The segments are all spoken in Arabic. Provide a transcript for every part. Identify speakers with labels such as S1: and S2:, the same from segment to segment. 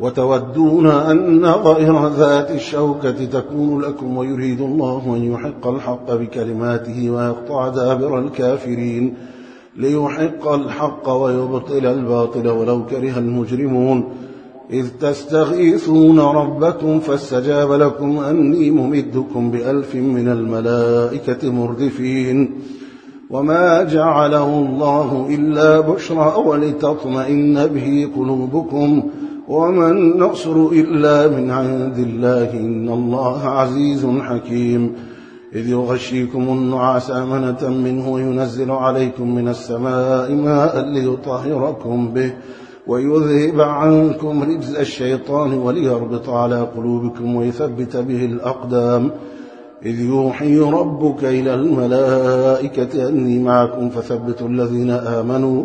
S1: وتودون أن غير ذات الشوكة تكون لكم ويريد الله أن يحق الحق بكلماته ويقطع دابر الكافرين ليحق الحق ويبطل الباطل ولو كره المجرمون إذ تستغيثون ربكم فاستجاب لكم أني ممدكم بألف من الملائكة مردفين وما جعله الله إلا بشرى ولتطمئن به قلوبكم وما النصر إلا من عند الله. إن الله عزيز حكيم. إذ يغشيكم النعاس أمنة منه وينزل عليكم من السماء ماء ليطهركم به ويذهب عنكم رجز الشيطان وليربط على قلوبكم ويثبت به الأقدام. إذ يوحي ربك إلى الملائكة أني معكم فثبتوا الذين آمنوا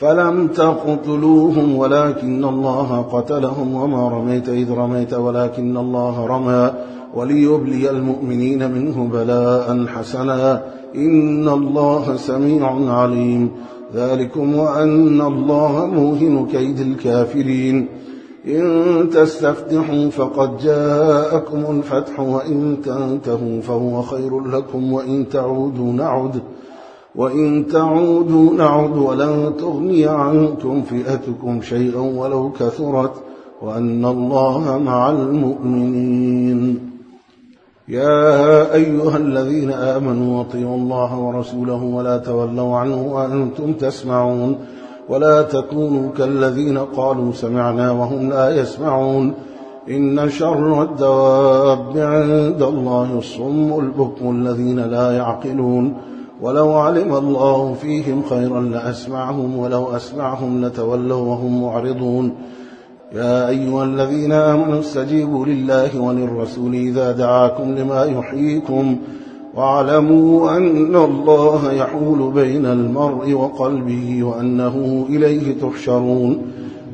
S1: فلم تقتلوهم ولكن الله قتلهم وما رميت إذ رميت ولكن الله رمى وليبلي المؤمنين منه بلاء حسنا إن الله سميع عليم ذلكم وأن الله موهن كيد الكافرين إن تستفتحوا فقد جاءكم الفتح وإن تنتهوا فهو خير لكم وإن تعودوا نعد وإن تعودوا نعد ولن تغني عنكم فئتكم شيئا ولو كثرت وأن الله مع المؤمنين. يا أيها الذين آمنوا أطيعوا الله ورسوله ولا تولوا عنه وأنتم تسمعون ولا تكونوا كالذين قالوا سمعنا وهم لا يسمعون. إن شر الدواب عند الله الصم البكم الذين لا يعقلون. ولو علم الله فيهم خيرا لأسمعهم ولو أسمعهم لتولوا وهم معرضون. يا أيها الذين آمنوا استجيبوا لله وللرسول إذا دعاكم لما يحييكم واعلموا أن الله يحول بين المرء وقلبه وأنه إليه تحشرون.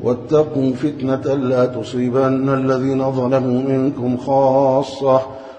S1: واتقوا فتنة لا تصيبن الذين ظلموا منكم خاصة.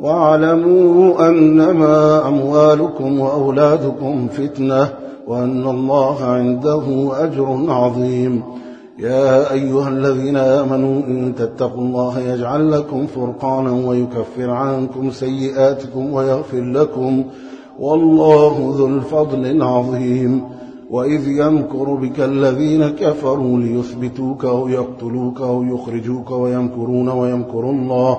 S1: واعلموا أنما أموالكم وأولادكم فتنة وأن الله عنده أجر عظيم. يا أيها الذين آمنوا إن تتقوا الله يجعل لكم فرقانا ويكفر عنكم سيئاتكم ويغفر لكم. والله ذو الفضل العظيم. وإذ يمكر بك الذين كفروا ليثبتوك أو يقتلوك أو يخرجوك ويمكرون ويمكر الله.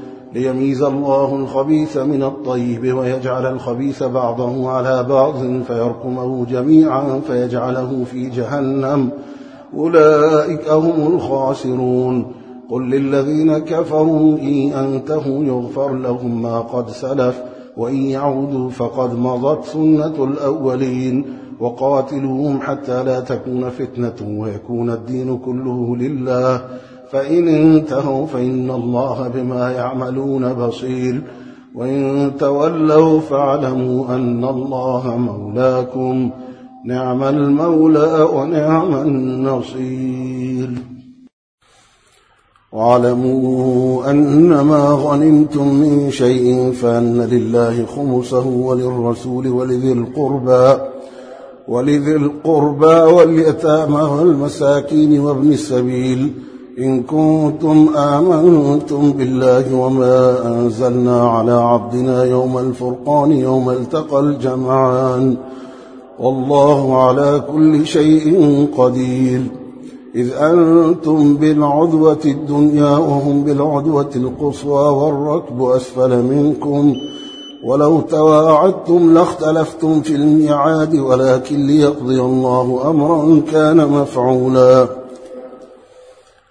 S1: ليميز الله الخبيث من الطيب ويجعل الخبيث بعضه على بعض فيركمه جميعا فيجعله في جهنم. أولئك هم الخاسرون. قل للذين كفروا إن أنتهوا يغفر لهم ما قد سلف وإن يعودوا فقد مضت سنة الأولين. وقاتلوهم حتى لا تكون فتنة ويكون الدين كله لله. فإن انتهوا فإن الله بما يعملون بصير. وإن تولوا فاعلموا أن الله مولاكم. نعم المولى ونعم النصير. واعلموا أنما غنمتم من شيء فأن لله خمسه وللرسول ولذي القربى ولذي القربى واليتامى والمساكين وابن السبيل. إن كنتم آمنتم بالله وما أنزلنا على عبدنا يوم الفرقان يوم التقى الجمعان والله على كل شيء قدير. إذ أنتم بالعدوة الدنيا وهم بالعدوة القصوى والركب أسفل منكم. ولو تواعدتم لاختلفتم في الميعاد ولكن ليقضي الله أمرا كان مفعولا.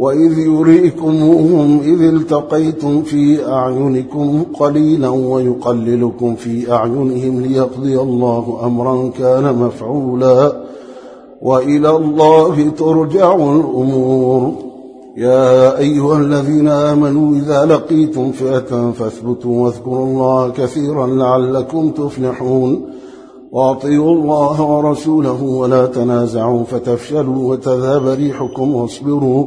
S1: وإذ يريكمهم إذ التقيتم في أعينكم قليلا ويقللكم في أعينهم ليقضي الله أمرا كان مفعولا. وإلى الله ترجع الأمور. يا أيها الذين آمنوا إذا لقيتم فئة فاثبتوا واذكروا الله كثيرا لعلكم تفلحون. واطيعوا الله ورسوله ولا تنازعوا فتفشلوا وتذهب ريحكم واصبروا.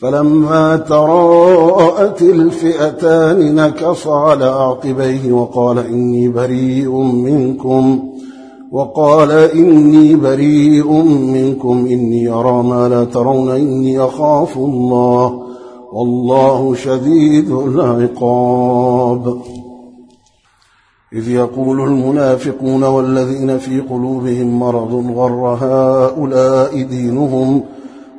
S1: فلما تراءت الفئتان نكص على عقبيه وقال إني بريء منكم. وقال إني بريء منكم. إني أرى ما لا ترون. إني أخاف الله. والله شديد العقاب. إذ يقول المنافقون والذين في قلوبهم مرض غر هؤلاء دينهم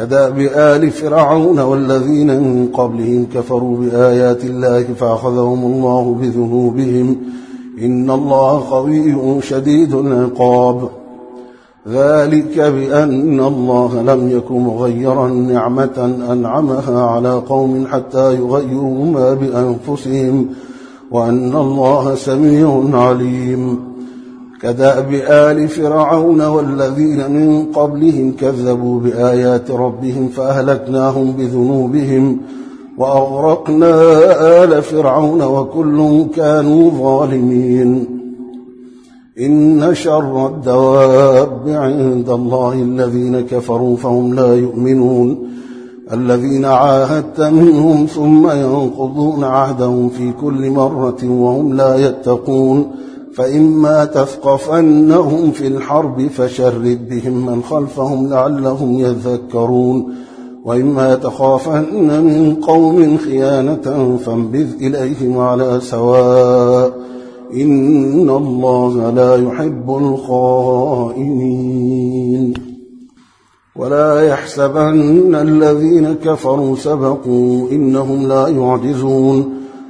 S1: كداب آل فرعون والذين من قبلهم كفروا بآيات الله فأخذهم الله بذنوبهم. إن الله قوي شديد العقاب. ذلك بأن الله لم يكن مغيرا نعمة أنعمها على قوم حتى يغيروا ما بأنفسهم وأن الله سميع عليم. كدأب آل فرعون والذين من قبلهم كذبوا بآيات ربهم فأهلكناهم بذنوبهم وأغرقنا آل فرعون وكل كانوا ظالمين. إن شر الدواب عند الله الذين كفروا فهم لا يؤمنون. الذين عاهدت منهم ثم ينقضون عهدهم في كل مرة وهم لا يتقون. فإما تثقفنهم في الحرب فشرد بهم من خلفهم لعلهم يذكرون وإما تخافن من قوم خيانة فانبذ إليهم على سواء. إن الله لا يحب الخائنين. ولا يحسبن الذين كفروا سبقوا إنهم لا يعجزون.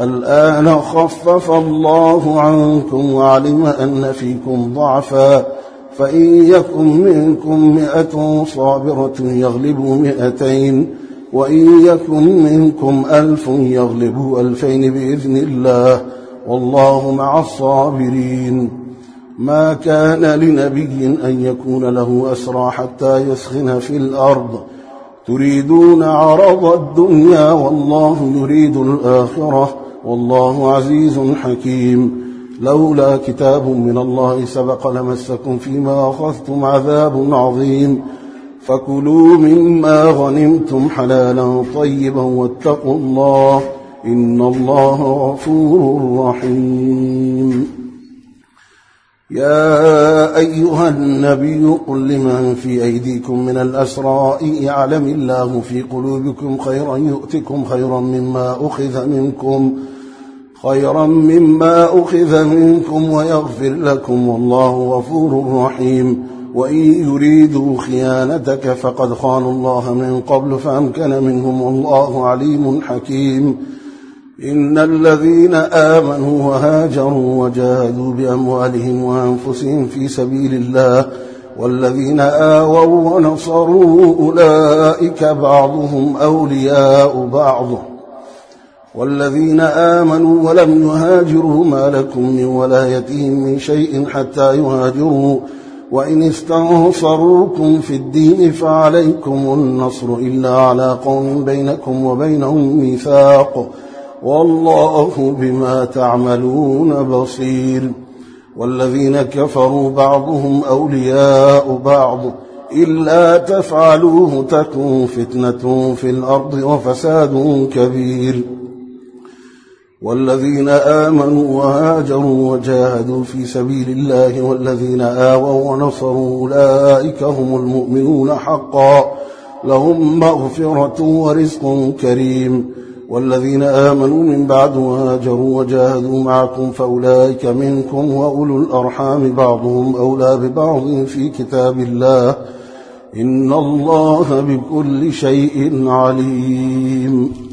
S1: الآن خفف الله عنكم وعلم أن فيكم ضعفا فإن يكن منكم مئة صابرة يغلبوا مئتين وإن يكن منكم ألف يغلبوا ألفين بإذن الله والله مع الصابرين ما كان لنبي أن يكون له أسرى حتى يسخن في الأرض تريدون عرض الدنيا والله يريد الآخرة والله عزيز حكيم. لولا كتاب من الله سبق لمسكم فيما أخذتم عذاب عظيم. فكلوا مما غنمتم حلالا طيبا واتقوا الله إن الله غفور رحيم. يا أيها النبي قل لمن في أيديكم من الأسراء يعلم الله في قلوبكم خيرا يؤتكم خيرا مما أخذ منكم. خيرا مما أخذ منكم ويغفر لكم والله غفور رحيم. وإن يريدوا خيانتك فقد خانوا الله من قبل فأمكن منهم والله عليم حكيم. إن الذين آمنوا وهاجروا وجاهدوا بأموالهم وأنفسهم في سبيل الله والذين آووا ونصروا أولئك بعضهم أولياء بعض. والذين آمنوا ولم يهاجروا ما لكم من ولايتهم من شيء حتى يهاجروا. وإن استنصروكم في الدين فعليكم النصر إلا على قوم بينكم وبينهم ميثاق. والله بما تعملون بصير. والذين كفروا بعضهم أولياء بعض. إلا تفعلوه تكون فتنة في الأرض وفساد كبير. والذين آمنوا وهاجروا وجاهدوا في سبيل الله والذين آووا ونصروا أولئك هم المؤمنون حقا. لهم مغفرة ورزق كريم. والذين آمنوا من بعد وهاجروا وجاهدوا معكم فأولئك منكم وأولو الأرحام بعضهم أولى ببعض في كتاب الله. إن الله بكل شيء عليم.